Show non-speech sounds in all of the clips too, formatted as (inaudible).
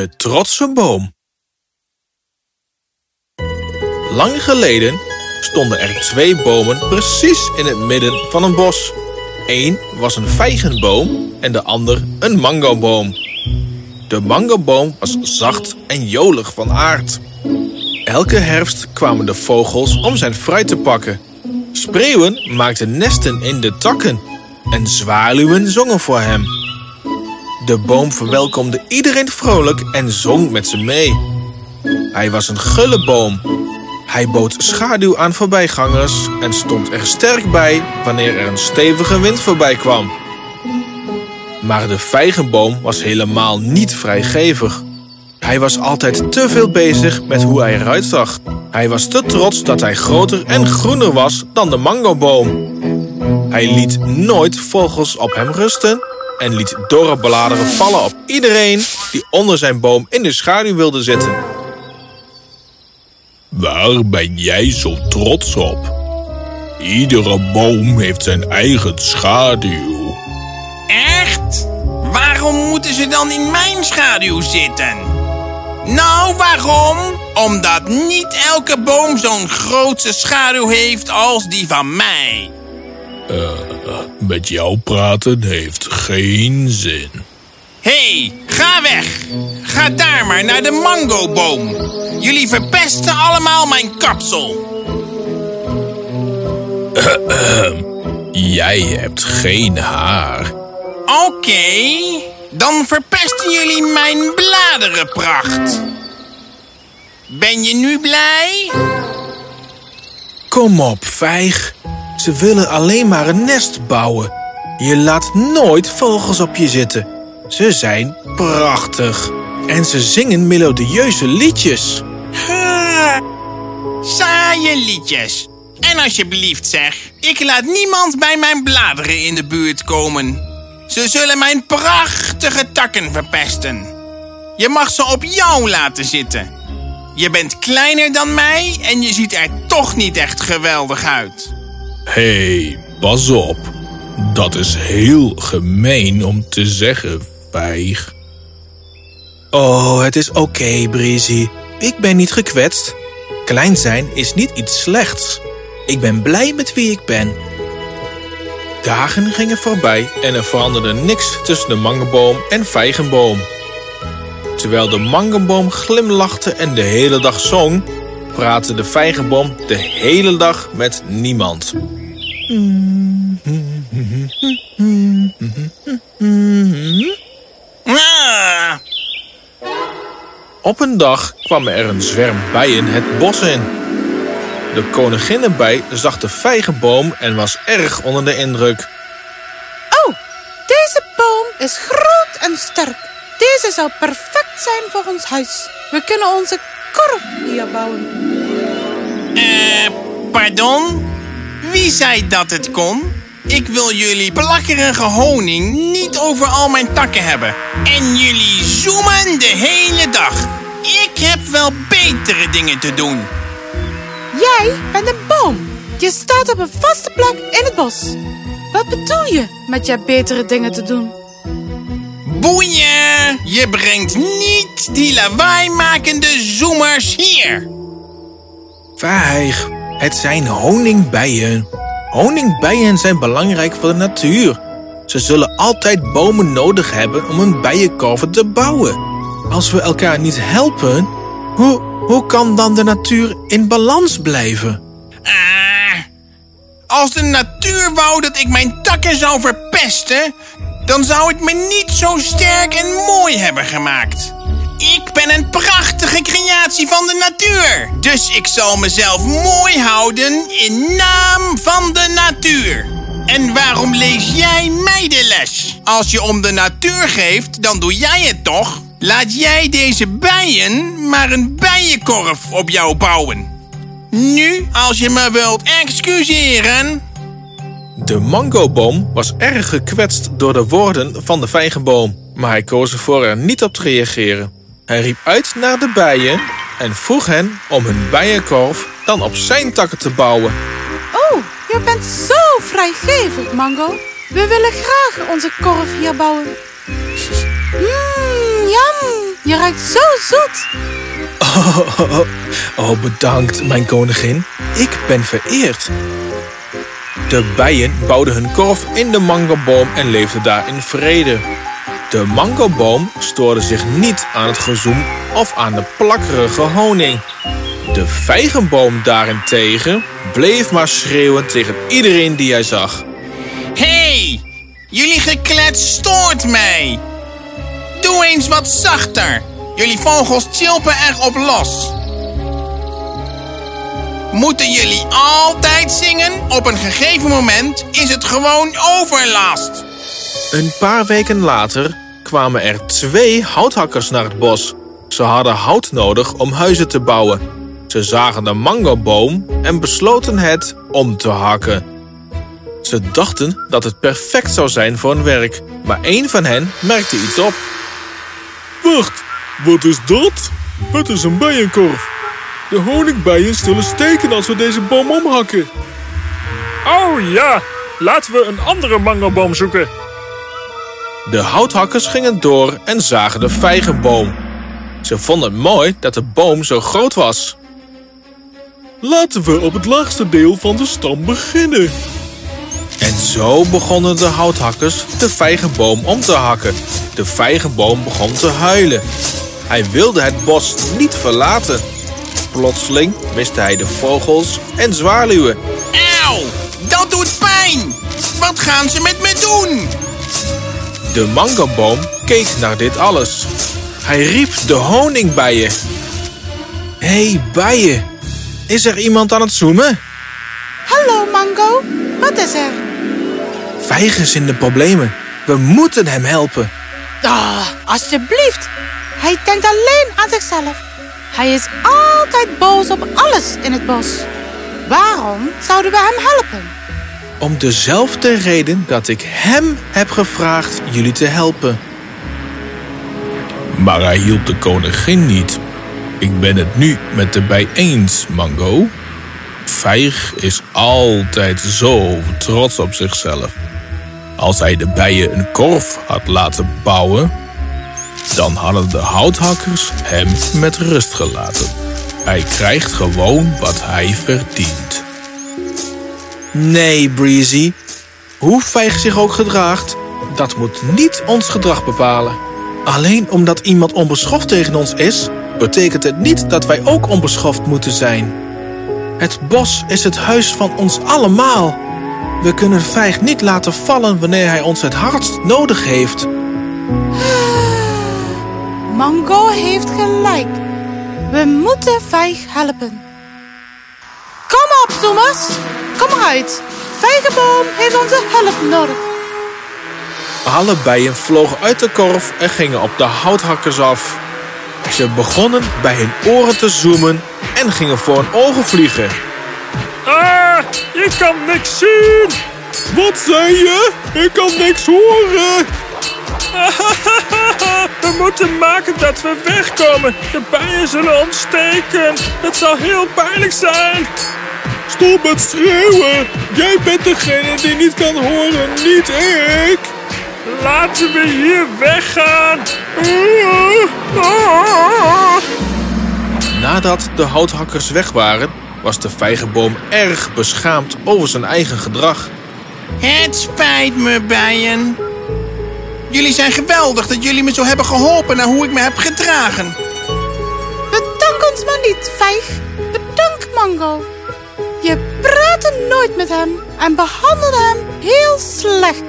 De trotse boom. Lang geleden stonden er twee bomen precies in het midden van een bos. Eén was een vijgenboom en de ander een mangoboom. De mangoboom was zacht en jolig van aard. Elke herfst kwamen de vogels om zijn fruit te pakken. Spreeuwen maakten nesten in de takken en zwaluwen zongen voor hem. De boom verwelkomde iedereen vrolijk en zong met ze mee. Hij was een gulle boom. Hij bood schaduw aan voorbijgangers en stond er sterk bij wanneer er een stevige wind voorbij kwam. Maar de vijgenboom was helemaal niet vrijgevig. Hij was altijd te veel bezig met hoe hij eruit zag. Hij was te trots dat hij groter en groener was dan de mangoboom. Hij liet nooit vogels op hem rusten en liet dorre bladeren vallen op iedereen die onder zijn boom in de schaduw wilde zitten. Waar ben jij zo trots op? Iedere boom heeft zijn eigen schaduw. Echt? Waarom moeten ze dan in mijn schaduw zitten? Nou, waarom? Omdat niet elke boom zo'n grootse schaduw heeft als die van mij. Met jou praten heeft geen zin. Hé, hey, ga weg! Ga daar maar naar de mangoboom. Jullie verpesten allemaal mijn kapsel. (clears throat) Jij hebt geen haar. Oké, dan verpesten jullie mijn bladerenpracht. Ben je nu blij? Kom op, vijg. Ze willen alleen maar een nest bouwen. Je laat nooit vogels op je zitten. Ze zijn prachtig. En ze zingen melodieuze liedjes. Saaie liedjes. En alsjeblieft zeg, ik laat niemand bij mijn bladeren in de buurt komen. Ze zullen mijn prachtige takken verpesten. Je mag ze op jou laten zitten. Je bent kleiner dan mij en je ziet er toch niet echt geweldig uit. Hey, pas op. Dat is heel gemeen om te zeggen, vijg. Oh, het is oké, okay, Breezy. Ik ben niet gekwetst. Klein zijn is niet iets slechts. Ik ben blij met wie ik ben. Dagen gingen voorbij en er veranderde niks tussen de mangoboom en vijgenboom. Terwijl de mangoboom glimlachte en de hele dag zong, praatte de vijgenboom de hele dag met niemand. Op een dag kwam er een zwerm bijen het bos in. De koninginnenbij zag de vijgenboom en was erg onder de indruk. Oh, deze boom is groot en sterk. Deze zou perfect zijn voor ons huis. We kunnen onze korf hier bouwen. Eh, pardon? Wie zei dat het kon? Ik wil jullie plakkerige honing niet over al mijn takken hebben. En jullie zoomen de hele dag. Ik heb wel betere dingen te doen. Jij bent een boom. Je staat op een vaste plek in het bos. Wat bedoel je met je betere dingen te doen? Boeien! Je brengt niet die lawaaimakende zoemers hier. Vijg, het zijn honingbijen. Honingbijen zijn belangrijk voor de natuur. Ze zullen altijd bomen nodig hebben om een bijenkorven te bouwen. Als we elkaar niet helpen, hoe, hoe kan dan de natuur in balans blijven? Ah, als de natuur wou dat ik mijn takken zou verpesten, dan zou het me niet zo sterk en mooi hebben gemaakt. Ik ben een prachtige creatie van de natuur. Dus ik zal mezelf mooi houden in naam van de natuur. En waarom lees jij mij de les? Als je om de natuur geeft, dan doe jij het toch? Laat jij deze bijen maar een bijenkorf op jou bouwen. Nu, als je me wilt excuseren... De mangoboom was erg gekwetst door de woorden van de vijgenboom, maar hij koos ervoor er niet op te reageren. Hij riep uit naar de bijen en vroeg hen om hun bijenkorf dan op zijn takken te bouwen. Oh, je bent zo vrijgevig, Mango. We willen graag onze korf hier bouwen. Mmm, jam. Je ruikt zo zoet. Oh, (laughs) oh, bedankt, mijn koningin. Ik ben vereerd. De bijen bouwden hun korf in de mangoboom en leefden daar in vrede. De mangoboom stoorde zich niet aan het gezoem of aan de plakkerige honing. De vijgenboom daarentegen bleef maar schreeuwen tegen iedereen die hij zag. hey, jullie geklets stoort mij. Doe eens wat zachter. Jullie vogels chilpen erop los. Moeten jullie altijd zingen? Op een gegeven moment is het gewoon overlast. Een paar weken later kwamen er twee houthakkers naar het bos. Ze hadden hout nodig om huizen te bouwen. Ze zagen de mangoboom en besloten het om te hakken. Ze dachten dat het perfect zou zijn voor hun werk, maar één van hen merkte iets op. Wacht, wat is dat? Het is een bijenkorf. De honingbijen zullen steken als we deze boom omhakken. Oh ja, laten we een andere mangoboom zoeken. De houthakkers gingen door en zagen de vijgenboom. Ze vonden mooi dat de boom zo groot was. Laten we op het laagste deel van de stam beginnen. En zo begonnen de houthakkers de vijgenboom om te hakken. De vijgenboom begon te huilen. Hij wilde het bos niet verlaten. Plotseling miste hij de vogels en zwaluwen. Auw, dat doet pijn. Wat gaan ze met me doen? De mangoboom keek naar dit alles. Hij riep de honingbijen. Hé, hey, bijen. Is er iemand aan het zoemen? Hallo, Mango. Wat is er? Vijgen is in de problemen. We moeten hem helpen. Ah, alsjeblieft. Hij denkt alleen aan zichzelf. Hij is altijd boos op alles in het bos. Waarom zouden we hem helpen? Om dezelfde reden dat ik hem heb gevraagd jullie te helpen. Maar hij hielp de koningin niet. Ik ben het nu met de bij eens, Mango. Vijg is altijd zo trots op zichzelf. Als hij de bijen een korf had laten bouwen, dan hadden de houthakkers hem met rust gelaten. Hij krijgt gewoon wat hij verdient. Nee, Breezy. Hoe Vijg zich ook gedraagt, dat moet niet ons gedrag bepalen. Alleen omdat iemand onbeschoft tegen ons is, betekent het niet dat wij ook onbeschoft moeten zijn. Het bos is het huis van ons allemaal. We kunnen Vijg niet laten vallen wanneer hij ons het hardst nodig heeft. Mango heeft gelijk. We moeten Vijg helpen. Kom op, zoemers. Kom eruit. Vijgenboom heeft onze hulp nodig. Alle bijen vlogen uit de korf en gingen op de houthakkers af. Ze begonnen bij hun oren te zoomen en gingen voor hun ogen vliegen. Ah, ik kan niks zien. Wat zei je? Ik kan niks horen. (laughs) We moeten maken dat we wegkomen. De bijen zullen ons steken. Het zal heel pijnlijk zijn. Stop met schreeuwen. Jij bent degene die niet kan horen, niet ik. Laten we hier weggaan. Nadat de houthakkers weg waren, was de vijgenboom erg beschaamd over zijn eigen gedrag. Het spijt me, bijen. Jullie zijn geweldig dat jullie me zo hebben geholpen naar hoe ik me heb gedragen. Bedank ons maar niet, Vijg. Bedank, Mango. Je praatte nooit met hem en behandelde hem heel slecht.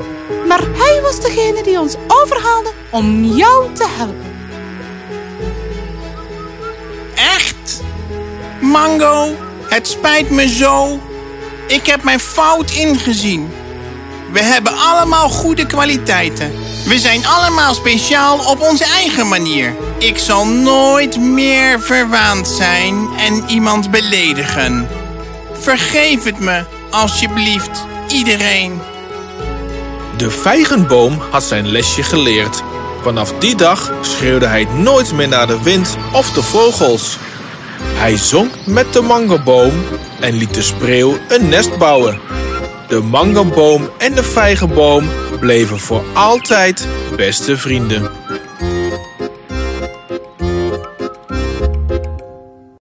Maar hij was degene die ons overhaalde om jou te helpen. Echt? Mango, het spijt me zo. Ik heb mijn fout ingezien. We hebben allemaal goede kwaliteiten. We zijn allemaal speciaal op onze eigen manier. Ik zal nooit meer verwaand zijn en iemand beledigen. Vergeef het me, alsjeblieft, iedereen. De vijgenboom had zijn lesje geleerd. Vanaf die dag schreeuwde hij nooit meer naar de wind of de vogels. Hij zong met de mangoboom en liet de spreeuw een nest bouwen. De mangoboom en de vijgenboom bleven voor altijd beste vrienden.